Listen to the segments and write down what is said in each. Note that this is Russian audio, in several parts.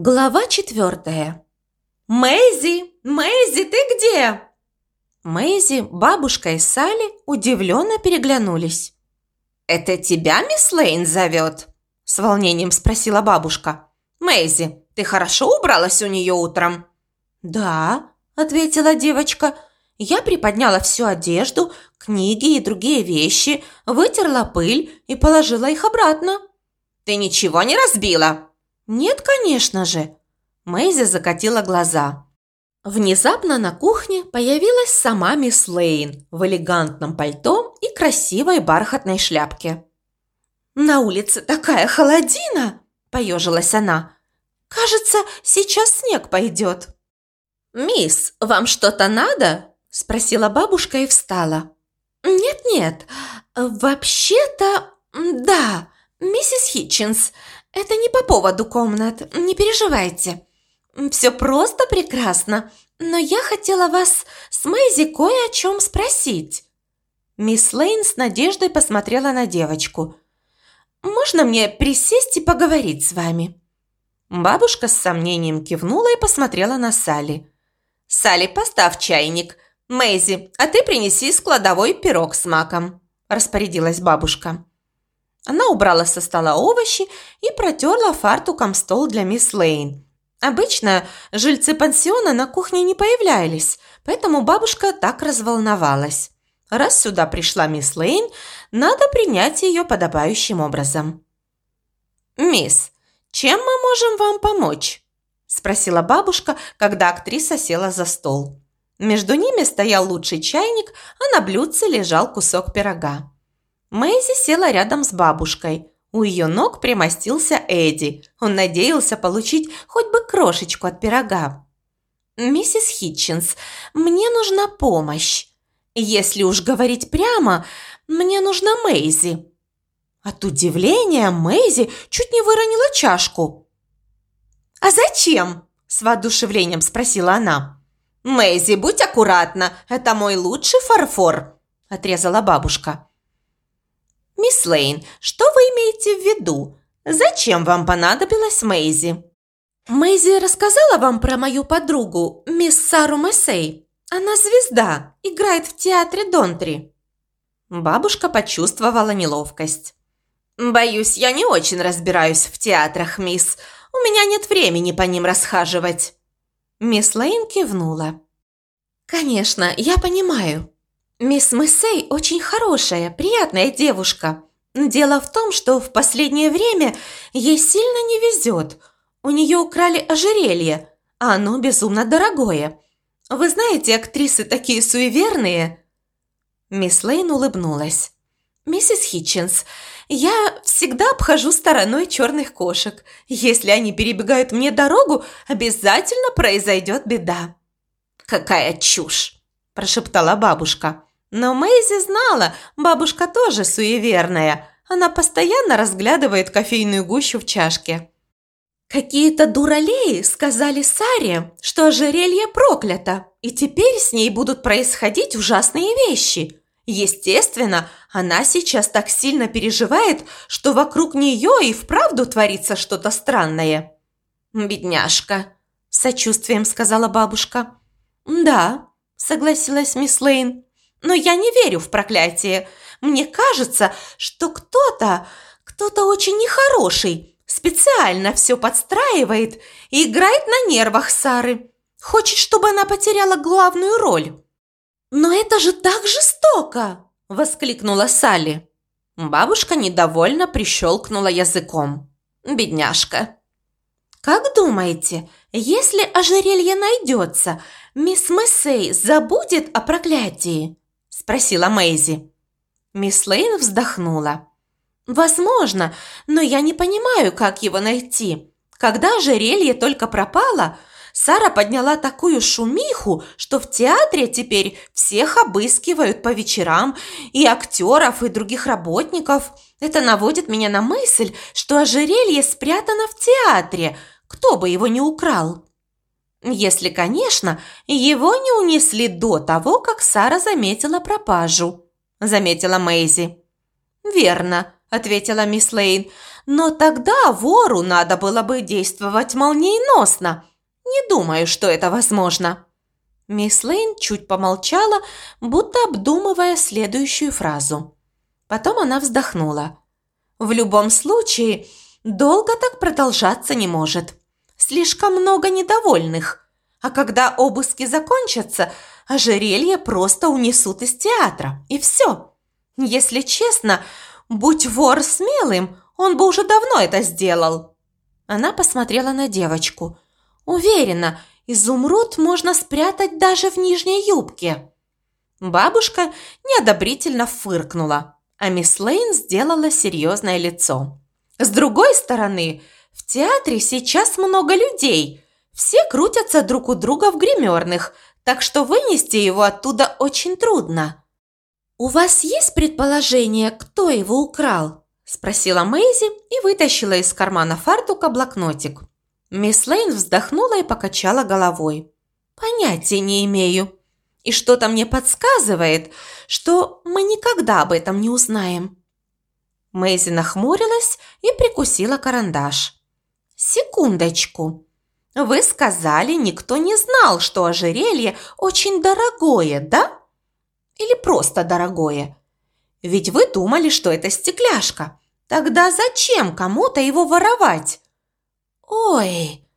Глава четвертая. «Мэйзи! Мэйзи, ты где?» Мэйзи, бабушка и Салли удивленно переглянулись. «Это тебя мисс Лейн зовет?» – с волнением спросила бабушка. «Мэйзи, ты хорошо убралась у нее утром?» «Да», – ответила девочка. «Я приподняла всю одежду, книги и другие вещи, вытерла пыль и положила их обратно». «Ты ничего не разбила?» «Нет, конечно же!» Мэйзи закатила глаза. Внезапно на кухне появилась сама мисс Лейн в элегантном пальто и красивой бархатной шляпке. «На улице такая холодина!» – поежилась она. «Кажется, сейчас снег пойдет». «Мисс, вам что-то надо?» – спросила бабушка и встала. «Нет-нет, вообще-то, да, миссис Хитчинс, это не по поводу комнат, не переживайте. Все просто прекрасно, но я хотела вас с Мэйзи кое о чем спросить». Мисс Лейн с надеждой посмотрела на девочку. «Можно мне присесть и поговорить с вами?» Бабушка с сомнением кивнула и посмотрела на Салли. «Салли, поставь чайник. Мэйзи, а ты принеси складовой пирог с маком», – распорядилась бабушка. Она убрала со стола овощи и протерла фартуком стол для мисс Лейн. Обычно жильцы пансиона на кухне не появлялись, поэтому бабушка так разволновалась. Раз сюда пришла мисс Лейн, надо принять ее подобающим образом. «Мисс, чем мы можем вам помочь?» – спросила бабушка, когда актриса села за стол. Между ними стоял лучший чайник, а на блюдце лежал кусок пирога. Мэйзи села рядом с бабушкой. У ее ног примостился Эдди. Он надеялся получить хоть бы крошечку от пирога. «Миссис Хитчинс, мне нужна помощь. Если уж говорить прямо, мне нужна Мэйзи». От удивления Мэйзи чуть не выронила чашку. «А зачем?» – с воодушевлением спросила она. «Мэйзи, будь аккуратна, это мой лучший фарфор», – отрезала бабушка. «Мисс Лейн, что вы имеете в виду? Зачем вам понадобилась Мэйзи?» «Мэйзи рассказала вам про мою подругу, мисс Сару Мессей. Она звезда, играет в театре Донтри». Бабушка почувствовала неловкость. «Боюсь, я не очень разбираюсь в театрах, мисс. У меня нет времени по ним расхаживать». Мисс Лейн кивнула. «Конечно, я понимаю. Мисс Мессей очень хорошая, приятная девушка. Дело в том, что в последнее время ей сильно не везет. У нее украли ожерелье, а оно безумно дорогое. Вы знаете, актрисы такие суеверные». Мисс Лейн улыбнулась. «Миссис Хитчинс, я всегда обхожу стороной черных кошек. Если они перебегают мне дорогу, обязательно произойдет беда». «Какая чушь!» – прошептала бабушка. Но Мэйзи знала, бабушка тоже суеверная. Она постоянно разглядывает кофейную гущу в чашке. Какие-то дуралеи сказали Саре, что ожерелье проклято, и теперь с ней будут происходить ужасные вещи. Естественно, она сейчас так сильно переживает, что вокруг нее и вправду творится что-то странное. «Бедняжка», – сочувствием сказала бабушка. «Да», – согласилась мисс Лейн. Но я не верю в проклятие. Мне кажется, что кто-то, кто-то очень нехороший, специально все подстраивает и играет на нервах Сары. Хочет, чтобы она потеряла главную роль. «Но это же так жестоко!» – воскликнула Салли. Бабушка недовольно прищелкнула языком. «Бедняжка!» «Как думаете, если ожерелье найдется, мисс Мессей забудет о проклятии?» Спросила Мэйзи. Мисс Лейн вздохнула. «Возможно, но я не понимаю, как его найти. Когда ожерелье только пропало, Сара подняла такую шумиху, что в театре теперь всех обыскивают по вечерам, и актеров, и других работников. Это наводит меня на мысль, что ожерелье спрятано в театре. Кто бы его не украл?» Если, конечно, его не унесли до того, как Сара заметила пропажу, заметила Мэйзи. Верно, – ответила мисс Лейн. «Но тогда вору надо было бы действовать молниеносно. Не думаю, что это возможно». Мисс Лейн чуть помолчала, будто обдумывая следующую фразу. Потом она вздохнула. «В любом случае, долго так продолжаться не может. Слишком много недовольных. А когда обыски закончатся, ожерелье просто унесут из театра. И все. Если честно, будь вор смелым, он бы уже давно это сделал». Она посмотрела на девочку. «Уверена, Изумруд можно спрятать даже в нижней юбке». Бабушка неодобрительно фыркнула, а мисс Лейн сделала серьезное лицо. «С другой стороны, в театре сейчас много людей. Все крутятся друг у друга в гримерных, так что вынести его оттуда очень трудно». «У вас есть предположение, кто его украл?» – спросила Мэйзи и вытащила из кармана фартука блокнотик. Мисс Лейн вздохнула и покачала головой. «Понятия не имею. И что-то мне подсказывает, что мы никогда об этом не узнаем». Мэйзи нахмурилась и прикусила карандаш. «Секундочку. Вы сказали, никто не знал, что ожерелье очень дорогое, да? Или просто дорогое? Ведь вы думали, что это стекляшка. Тогда зачем кому-то его воровать?» «Ой!»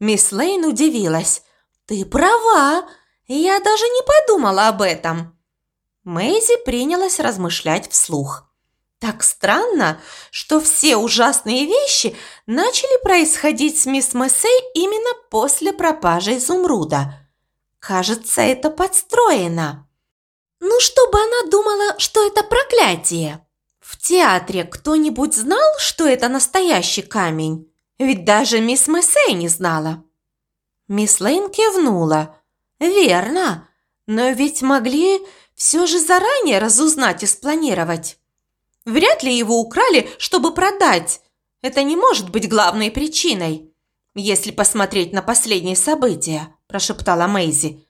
Мисс Лейн удивилась. «Ты права! Я даже не подумала об этом!» Мэйзи принялась размышлять вслух. Так странно, что все ужасные вещи начали происходить с мисс Мессей именно после пропажи изумруда. Кажется, это подстроено. Ну, чтобы она думала, что это проклятие. В театре кто-нибудь знал, что это настоящий камень? Ведь даже мисс Мессей не знала. Мисс Лейн кивнула. «Верно, но ведь могли все же заранее разузнать и спланировать. Вряд ли его украли, чтобы продать. Это не может быть главной причиной, если посмотреть на последние события», – прошептала Мэйзи.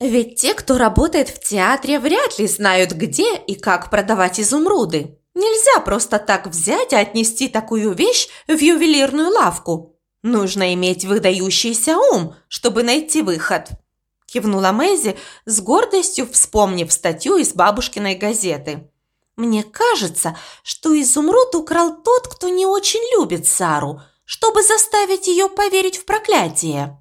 «Ведь те, кто работает в театре, вряд ли знают, где и как продавать изумруды. Нельзя просто так взять и отнести такую вещь в ювелирную лавку. Нужно иметь выдающийся ум, чтобы найти выход. Кивнула Мэйзи, с гордостью вспомнив статью из бабушкиной газеты. «Мне кажется, что изумруд украл тот, кто не очень любит Сару, чтобы заставить ее поверить в проклятие».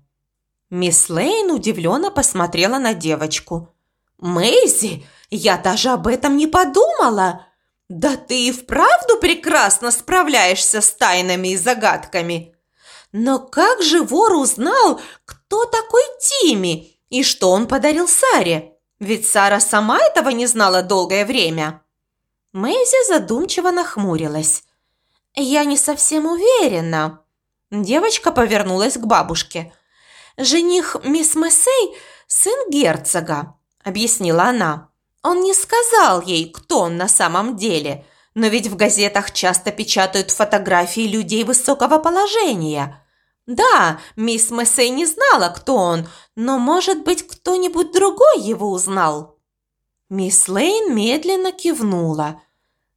Мисс Лейн удивленно посмотрела на девочку. «Мэйзи, я даже об этом не подумала!» «Да ты и вправду прекрасно справляешься с тайнами и загадками!» «Но как же вор узнал, кто такой Тими и что он подарил Саре? Ведь Сара сама этого не знала долгое время!» Мэйзи задумчиво нахмурилась. «Я не совсем уверена». Девочка повернулась к бабушке. «Жених мисс Мессей – сын герцога», – объяснила она. Он не сказал ей, кто он на самом деле, но ведь в газетах часто печатают фотографии людей высокого положения. Да, мисс Мессей не знала, кто он, но, может быть, кто-нибудь другой его узнал. Мисс Лейн медленно кивнула.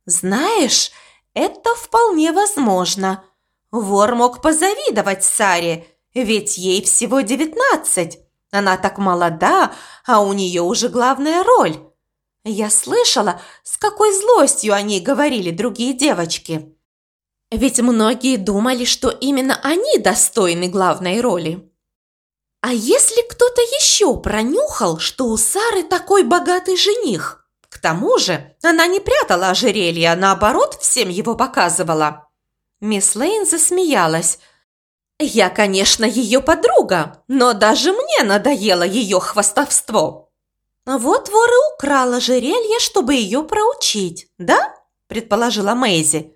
«Знаешь, это вполне возможно. Вор мог позавидовать Саре, ведь ей всего девятнадцать. Она так молода, а у нее уже главная роль. Я слышала, с какой злостью о ней говорили другие девочки. Ведь многие думали, что именно они достойны главной роли. А если кто-то еще пронюхал, что у Сары такой богатый жених? К тому же она не прятала ожерелье, а наоборот всем его показывала. Мисс Лейн засмеялась. «Я, конечно, ее подруга, но даже мне надоело ее хвастовство. «Вот вор и украл ожерелье, чтобы ее проучить, да?» – предположила Мэйзи.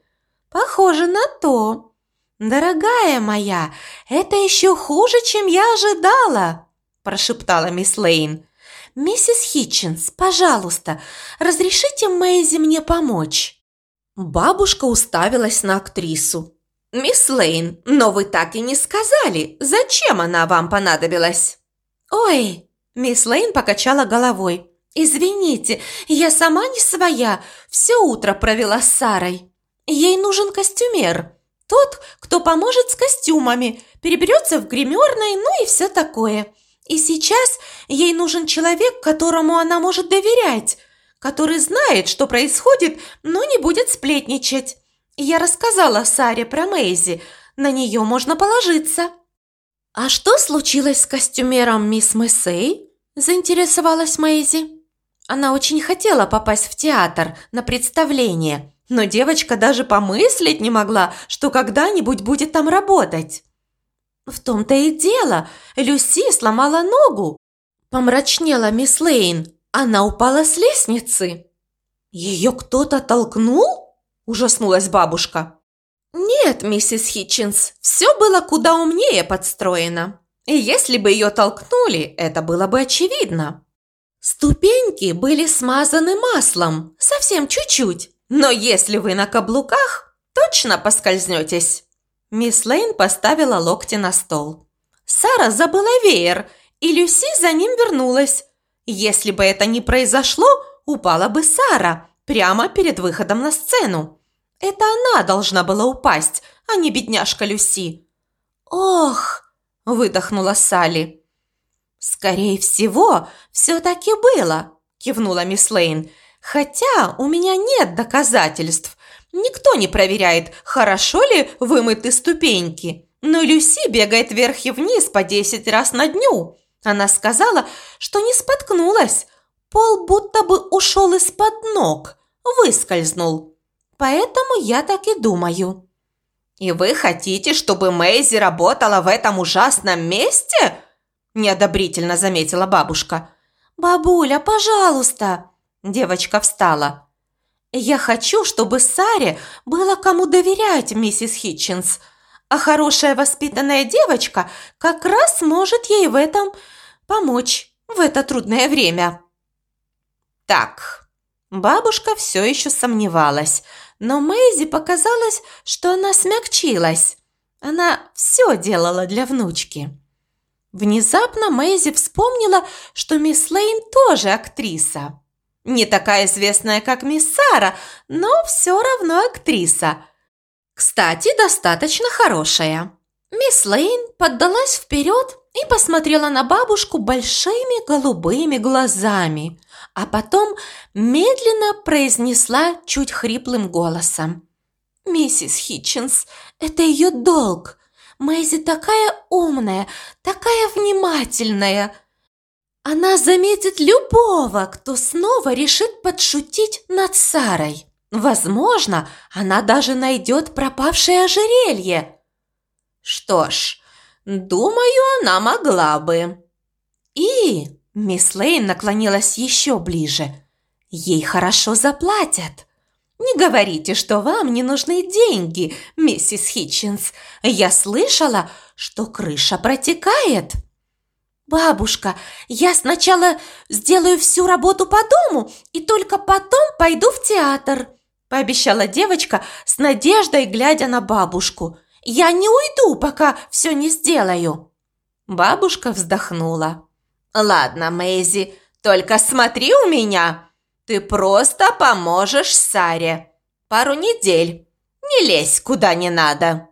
«Похоже на то. Дорогая моя, это еще хуже, чем я ожидала!» – прошептала мисс Лейн. «Миссис Хитчинс, пожалуйста, разрешите Мэйзи мне помочь?» Бабушка уставилась на актрису. «Мисс Лейн, но вы так и не сказали, зачем она вам понадобилась?» «Ой!» Мисс Лейн покачала головой. «Извините, я сама не своя. Все утро провела с Сарой. Ей нужен костюмер. Тот, кто поможет с костюмами, переберется в гримерной, ну и все такое. И сейчас ей нужен человек, которому она может доверять, который знает, что происходит, но не будет сплетничать. Я рассказала Саре про Мэйзи, на нее можно положиться. «А что случилось с костюмером мисс Мессей?» – заинтересовалась Мэйзи. Она очень хотела попасть в театр на представление, но девочка даже помыслить не могла, что когда-нибудь будет там работать. «В том-то и дело, Люси сломала ногу», – помрачнела мисс Лейн. «Она упала с лестницы». «Ее кто-то толкнул?» – ужаснулась бабушка. «Нет, миссис Хитчинс, все было куда умнее подстроено. И если бы ее толкнули, это было бы очевидно. Ступеньки были смазаны маслом, совсем чуть-чуть, но если вы на каблуках, точно поскользнетесь». Мисс Лейн поставила локти на стол. Сара забыла веер, и Люси за ним вернулась. Если бы это не произошло, упала бы Сара прямо перед выходом на сцену. Это она должна была упасть, а не бедняжка Люси. «Ох!» – выдохнула Салли. «Скорее всего, все-таки было», – кивнула мисс Лейн. «Хотя у меня нет доказательств. Никто не проверяет, хорошо ли вымыты ступеньки. Но Люси бегает вверх и вниз по десять раз на дню. Она сказала, что не споткнулась. Пол будто бы ушел из-под ног, выскользнул. Поэтому я так и думаю». «И вы хотите, чтобы Мэйзи работала в этом ужасном месте?» – неодобрительно заметила бабушка. «Бабуля, пожалуйста!» – девочка встала. «Я хочу, чтобы Саре было кому доверять, миссис Хитчинс, а хорошая воспитанная девочка как раз может ей в этом помочь в это трудное время». «Так», бабушка все еще сомневалась – но Мэйзи показалось, что она смягчилась. Она все делала для внучки. Внезапно Мэйзи вспомнила, что мисс Лейн тоже актриса. Не такая известная, как мисс Сара, но все равно актриса. Кстати, достаточно хорошая. Мисс Лейн поддалась вперед и посмотрела на бабушку большими голубыми глазами, а потом медленно произнесла чуть хриплым голосом. «Миссис Хитчинс, это ее долг. Мэйзи такая умная, такая внимательная. Она заметит любого, кто снова решит подшутить над Сарой. Возможно, она даже найдет пропавшее ожерелье». «Что ж, думаю, она могла бы». «И Мисс Лейн наклонилась еще ближе. «Ей хорошо заплатят». «Не говорите, что вам не нужны деньги, миссис Хитчинс. Я слышала, что крыша протекает». «Бабушка, я сначала сделаю всю работу по дому и только потом пойду в театр», пообещала девочка с надеждой, глядя на бабушку. «Я не уйду, пока все не сделаю». Бабушка вздохнула. «Ладно, Мэйзи, только смотри у меня. Ты просто поможешь Саре. Пару недель. Не лезь куда не надо».